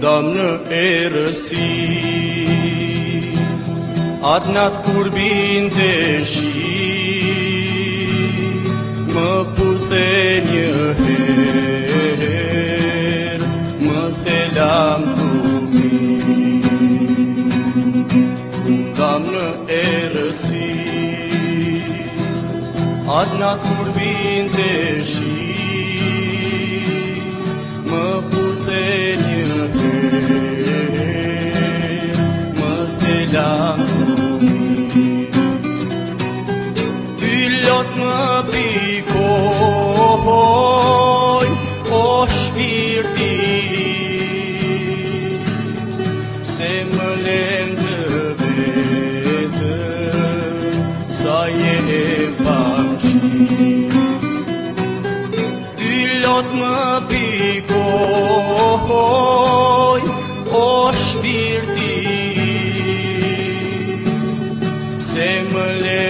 Doamnă, e răsit, adnat curbinte și mă putenie her, mă teleam tu mi. Doamnă, e răsit, curbinte Yllot më pikoj o shpirti Se më lëndë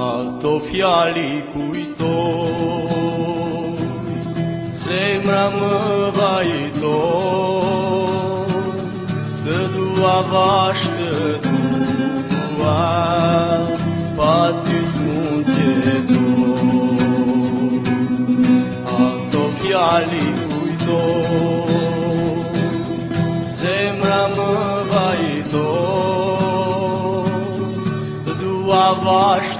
Alto fjali kujtoj Zemra më vajtoj Të dua vash të dua Pa ty s'mund tjetoj Alto fjali kujtoj Zemra më vajtoj Të dua vash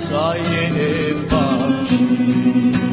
sayene bahçe